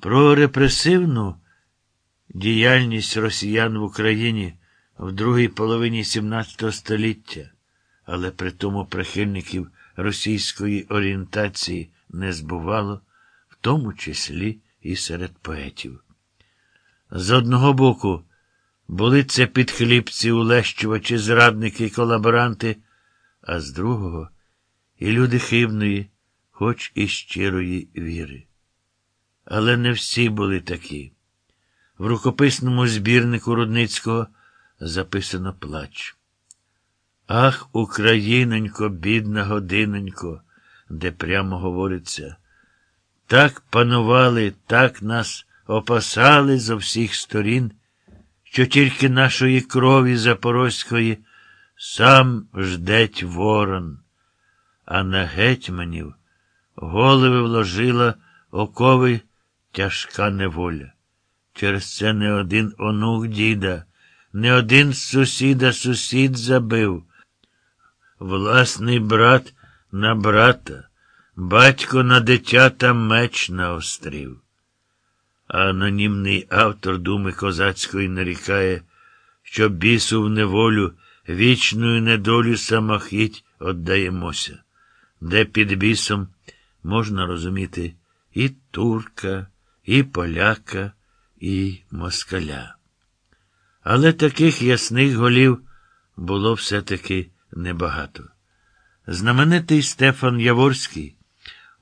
Про репресивну діяльність росіян в Україні в другій половині XVII століття, але при тому прихильників російської орієнтації не збувало, в тому числі і серед поетів. З одного боку, були це підхлібці, улещувачі, зрадники і колаборанти, а з другого і люди хибної, хоч і щирої віри. Але не всі були такі. В рукописному збірнику Рудницького записано плач. Ах, Українонько, бідна годинонько, де прямо говориться, так панували, так нас опасали зо всіх сторін, що тільки нашої крові Запорозької сам ждеть ворон, а на гетьманів голови вложила окови тяжка неволя. Через це не один онук діда, не один сусіда сусід забив. Власний брат на брата, батько на дитята меч наострив. А анонімний автор думи козацької нарікає, що бісу в неволю вічною недолю самохіть отдаємося, де під бісом можна розуміти і турка, і поляка, і москаля. Але таких ясних голів було все-таки небагато. Знаменитий Стефан Яворський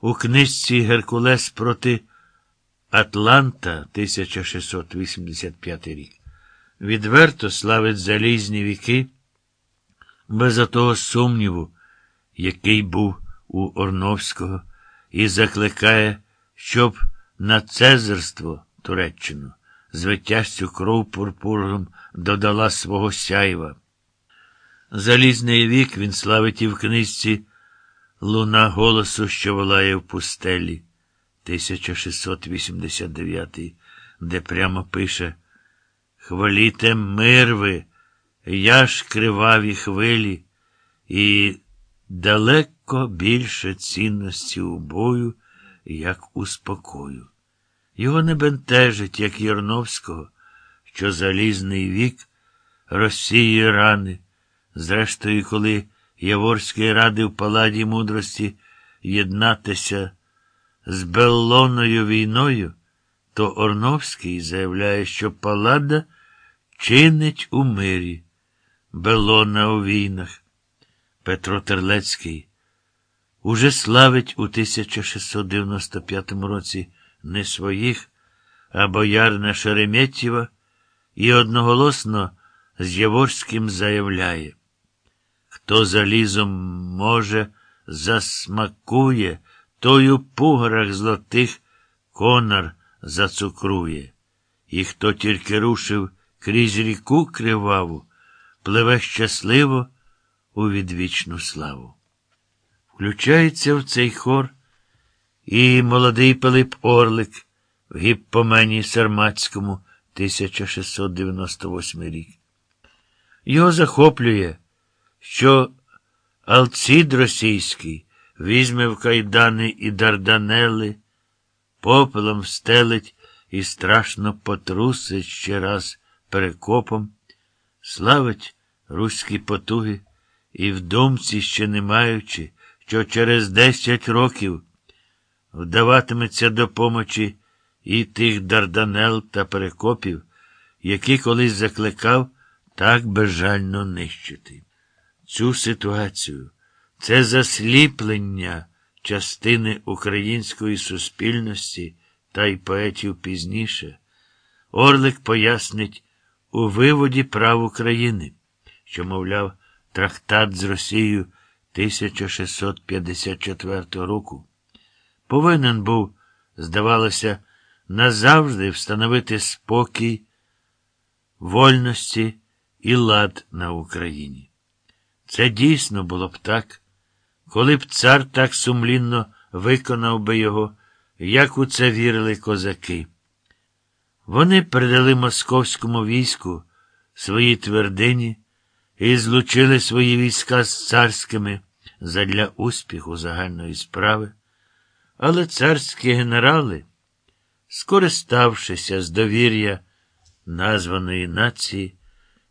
у книжці Геркулес проти Атланта 1685 рік відверто славить залізні віки, без отого сумніву, який був у Орновського, і закликає, щоб на цезарство Туреччину звитязцю кров пурпуром додала свого сяйва. Залізний вік він славить і в книжці Луна голосу, що волає в пустелі, 1689, де прямо пише Хваліте мир ви, я ж криваві хвилі, і далеко більше цінності у бою, як у спокою. Його не бентежить, як Єрновського, що залізний вік розсіює рани. Зрештою, коли Яворський радив паладі мудрості єднатися з Беллоною війною, то Орновський заявляє, що палада чинить у мирі, Белона у війнах. Петро Терлецький уже славить у 1695 році не своїх, а боярна Шереметєва і одноголосно з Яворським заявляє, хто залізом може, засмакує, той у пугарах злотих конар зацукрує, і хто тільки рушив крізь ріку криваву, пливе щасливо у відвічну славу. Включається в цей хор і молодий Пилип Орлик в гіппомені Сарматському 1698 рік. Його захоплює, що Алцід російський візьме в кайдани і дарданели, попелом стелить і страшно потрусить ще раз перекопом, славить руські потуги і в думці ще не маючи, що через десять років вдаватиметься до помочі і тих дарданел та перекопів, які колись закликав так безжально нищити. Цю ситуацію, це засліплення частини української суспільності та й поетів пізніше, Орлик пояснить у виводі прав України, що, мовляв, трактат з Росією 1654 року повинен був, здавалося, назавжди встановити спокій, вольності і лад на Україні. Це дійсно було б так, коли б цар так сумлінно виконав би його, як у це вірили козаки. Вони передали московському війську свої твердині і злучили свої війська з царськими задля успіху загальної справи. Але царські генерали скориставшися з довір'я названої нації,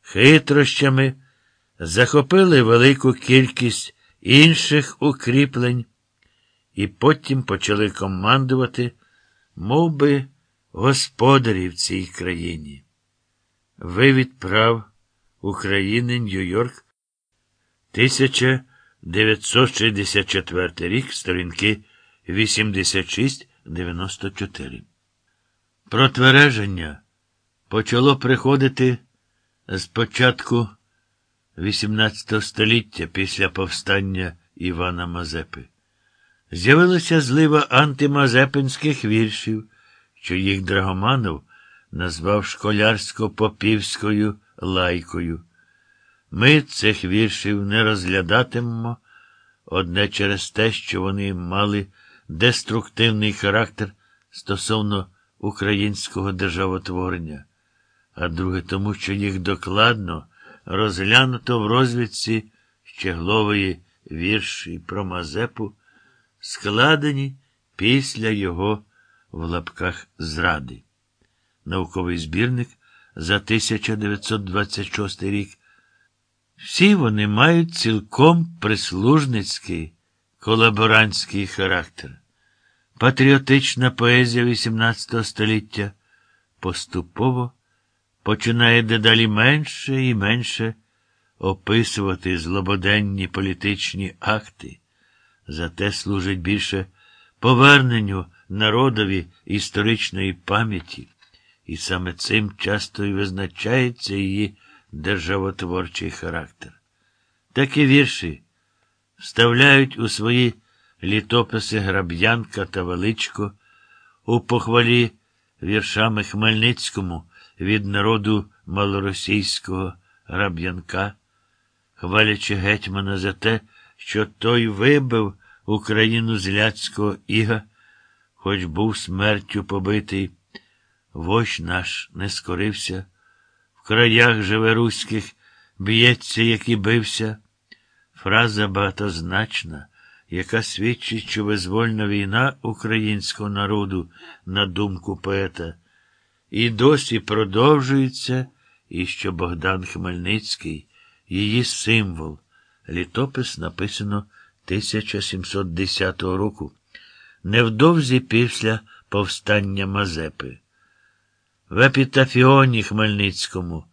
хитрощами захопили велику кількість інших укріплень і потім почали командувати, мов би, господарі в цій країні. Вивід прав України Нью-Йорк 1964 рік, сторінки 86-94. Протвереження почало приходити з початку XVIII століття після повстання Івана Мазепи. З'явилася злива антимазепинських віршів, що їх Драгоманов назвав школярсько-попівською лайкою. Ми цих віршів не розглядатимемо одне через те, що вони мали деструктивний характер стосовно українського державотворення, а друге тому, що їх докладно розглянуто в розвідці щеглової вірші про Мазепу, складені після його в лапках зради. Науковий збірник за 1926 рік. Всі вони мають цілком прислужницький колаборантський характер. Патріотична поезія XVIII століття поступово починає дедалі менше і менше описувати злободенні політичні акти, зате служить більше поверненню народові історичної пам'яті, і саме цим часто і визначається її державотворчий характер. Такі вірші вставляють у свої літописи Граб'янка та Величко у похвалі віршами Хмельницькому від народу малоросійського Граб'янка, хвалячи гетьмана за те, що той вибив Україну з ляцького іга, хоч був смертю побитий. Вождь наш не скорився, в краях живе руських, б'ється, як і бився. Фраза багатозначна, яка свідчить, що визвольна війна українського народу, на думку поета, і досі продовжується, і що Богдан Хмельницький, її символ. Літопис написано 1710 року, невдовзі після повстання Мазепи. В епітафіоні Хмельницькому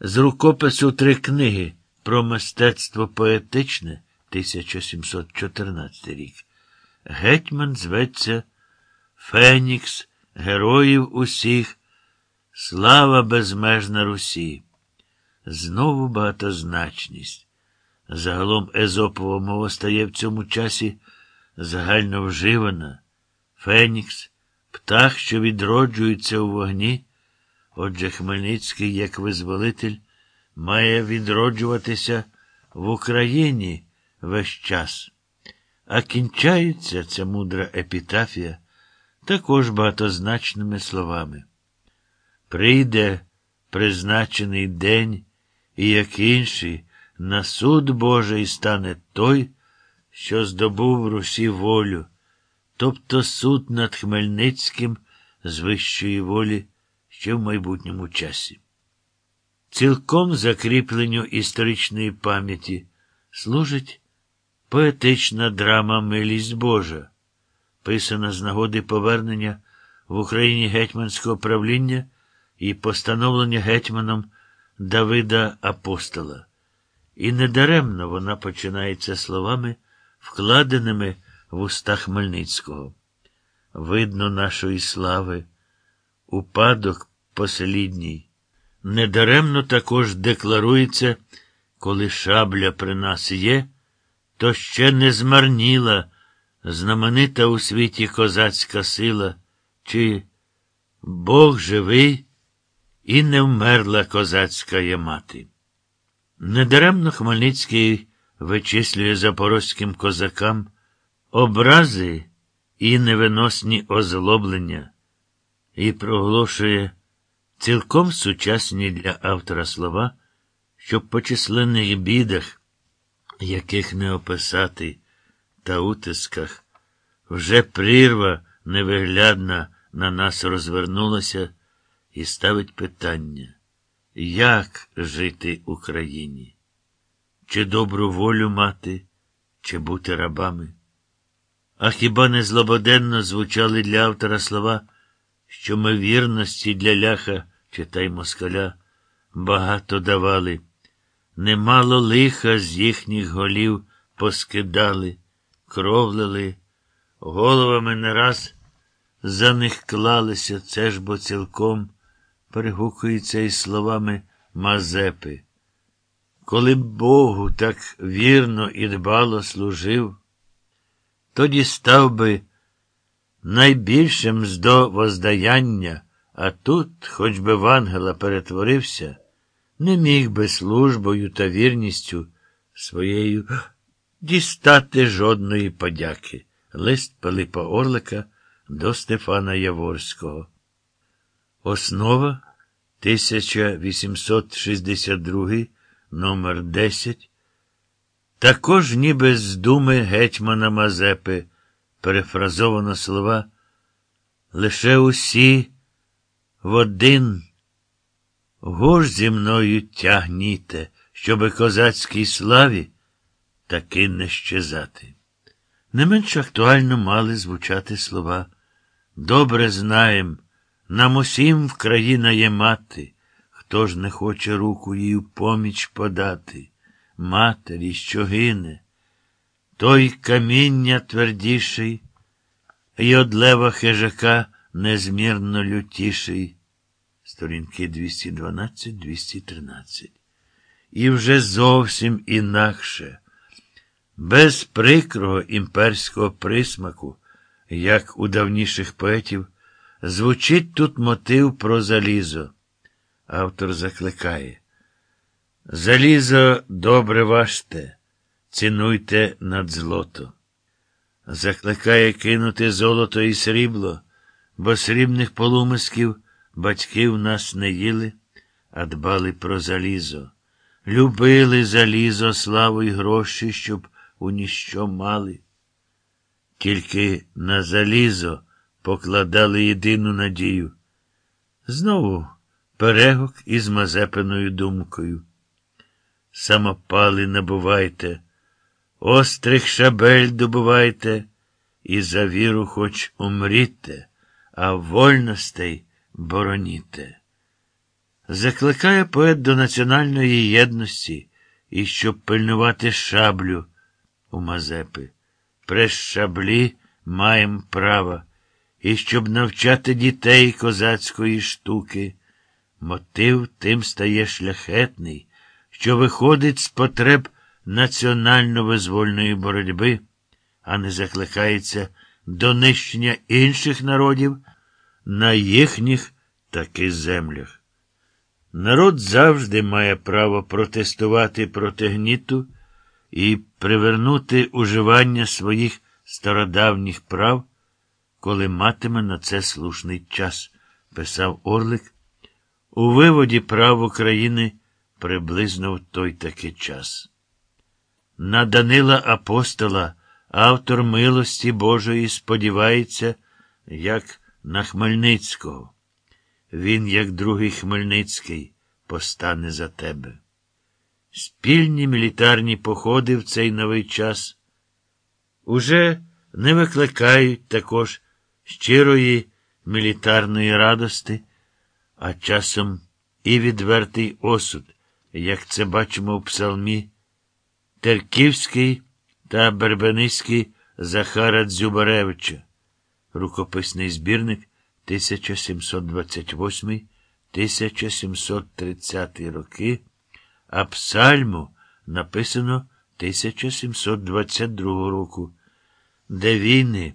з рукопису три книги про мистецтво поетичне 1714 рік. Гетьман зветься Фенікс, героїв усіх, слава безмежна Русі. Знову багатозначність. Загалом Езопова мова стає в цьому часі загально вживана. Фенікс, птах, що відроджується у вогні. Отже, Хмельницький, як визволитель, має відроджуватися в Україні весь час. А кінчається ця мудра епітафія також багатозначними словами. Прийде призначений день, і як інший, на суд Божий стане той, що здобув Русі волю, тобто суд над Хмельницьким з вищої волі ще в майбутньому часі. Цілком закріпленню історичної пам'яті служить поетична драма Милість Божа, писана з нагоди повернення в Україні гетьманського правління і постановлення гетьманом Давида Апостола. І недаремно вона починається словами, вкладеними в уста Хмельницького. Видно нашої слави, упадок послідній. Недаремно також декларується, коли шабля при нас є, то ще не змарніла знаменита у світі козацька сила, чи Бог живий і не вмерла козацька є мати. Недаремно Хмельницький вичислює запорозьким козакам образи і невиносні озлоблення і проголошує цілком сучасні для автора слова, щоб по численних бідах, яких не описати, та утисках, вже прірва невиглядна на нас розвернулася і ставить питання, як жити Україні? Чи добру волю мати, чи бути рабами? А хіба не злободенно звучали для автора слова, що ми вірності для ляха, читай москаля, багато давали, немало лиха з їхніх голів поскидали, кровлили, головами не раз за них клалися, це ж бо цілком перегукується із словами Мазепи. Коли б Богу так вірно і дбало служив, тоді став би найбільшим здо воздаяння, а тут, хоч би в ангела перетворився, не міг би службою та вірністю своєю дістати жодної подяки. Лист Пилипа Орлика до Стефана Яворського. Основа 1862 номер 10 Також ніби з думи гетьмана Мазепи перефразовано слова лише усі в один гуж зі мною тягніте, щоби козацькій славі таки не щезати. Не менш актуально мали звучати слова. Добре знаєм, нам усім в країна є мати, хто ж не хоче руку їй в поміч подати, матері, що гине, той каміння твердіший, і од лева хижака незмірно лютіший. Сторінки 212-213. І вже зовсім інакше без прикрого імперського присмаку, як у давніших поетів, звучить тут мотив про залізо. Автор закликає. Залізо добре важте, цінуйте над злото. Закликає кинути золото і срібло, бо срібних полумисків батьків нас не їли, а дбали про залізо. Любили залізо, славу й гроші, щоб у ніщо мали. Тільки на залізо покладали єдину надію. Знову перегок із мазепиною думкою. Самопали набувайте, острих шабель добувайте, і за віру хоч умріте, а вольностей бороніте. Закликає поет до національної єдності і щоб пильнувати шаблю у Мазепи. При шаблі маєм право, і щоб навчати дітей козацької штуки. Мотив тим стає шляхетний, що виходить з потреб національно-визвольної боротьби, а не закликається до нищення інших народів на їхніх таки землях. Народ завжди має право протестувати проти гніту і привернути уживання своїх стародавніх прав, коли матиме на це слушний час, писав Орлик. У виводі прав України приблизно в той такий час. На Данила Апостола автор милості Божої сподівається, як на Хмельницького. Він, як другий Хмельницький, постане за тебе. Спільні мілітарні походи в цей новий час уже не викликають також щирої мілітарної радости, а часом і відвертий осуд, як це бачимо в псалмі, Терківський та Бербеницький Захара Дзюбаревича, рукописний збірник 1728 1730 роки а псальму написано 1722 року, де війни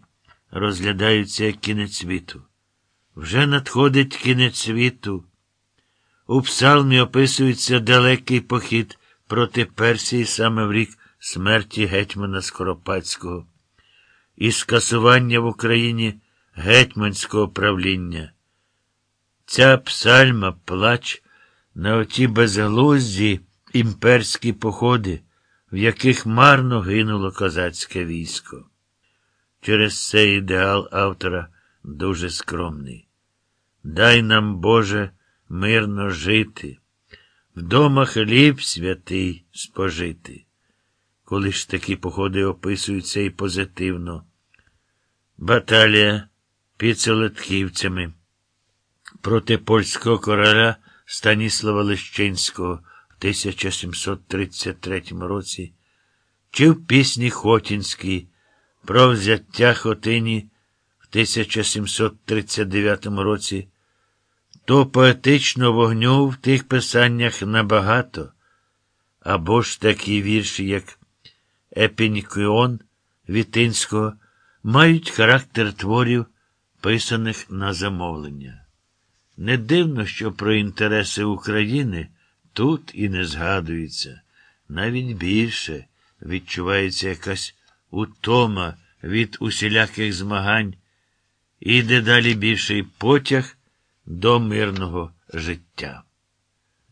розглядаються як кінець світу. Вже надходить кінець світу. У псалмі описується далекий похід проти Персії саме в рік смерті гетьмана Скоропадського і скасування в Україні гетьманського правління. Ця псальма плач на оті безглузді імперські походи, в яких марно гинуло козацьке військо. Через цей ідеал автора дуже скромний. Дай нам, Боже, мирно жити, вдома хліб святий спожити. Коли ж такі походи описуються і позитивно. Баталія під Солодківцями проти польського короля Станіслава Лещинського в 1733 році, чи в пісні Хотінській про взяття Хотині в 1739 році, то поетично вогню в тих писаннях набагато, або ж такі вірші, як Епінікіон Вітинського, мають характер творів, писаних на замовлення. Не дивно, що про інтереси України тут і не згадується, навіть більше відчувається якась утома від усіляких змагань і дедалі більший потяг до мирного життя.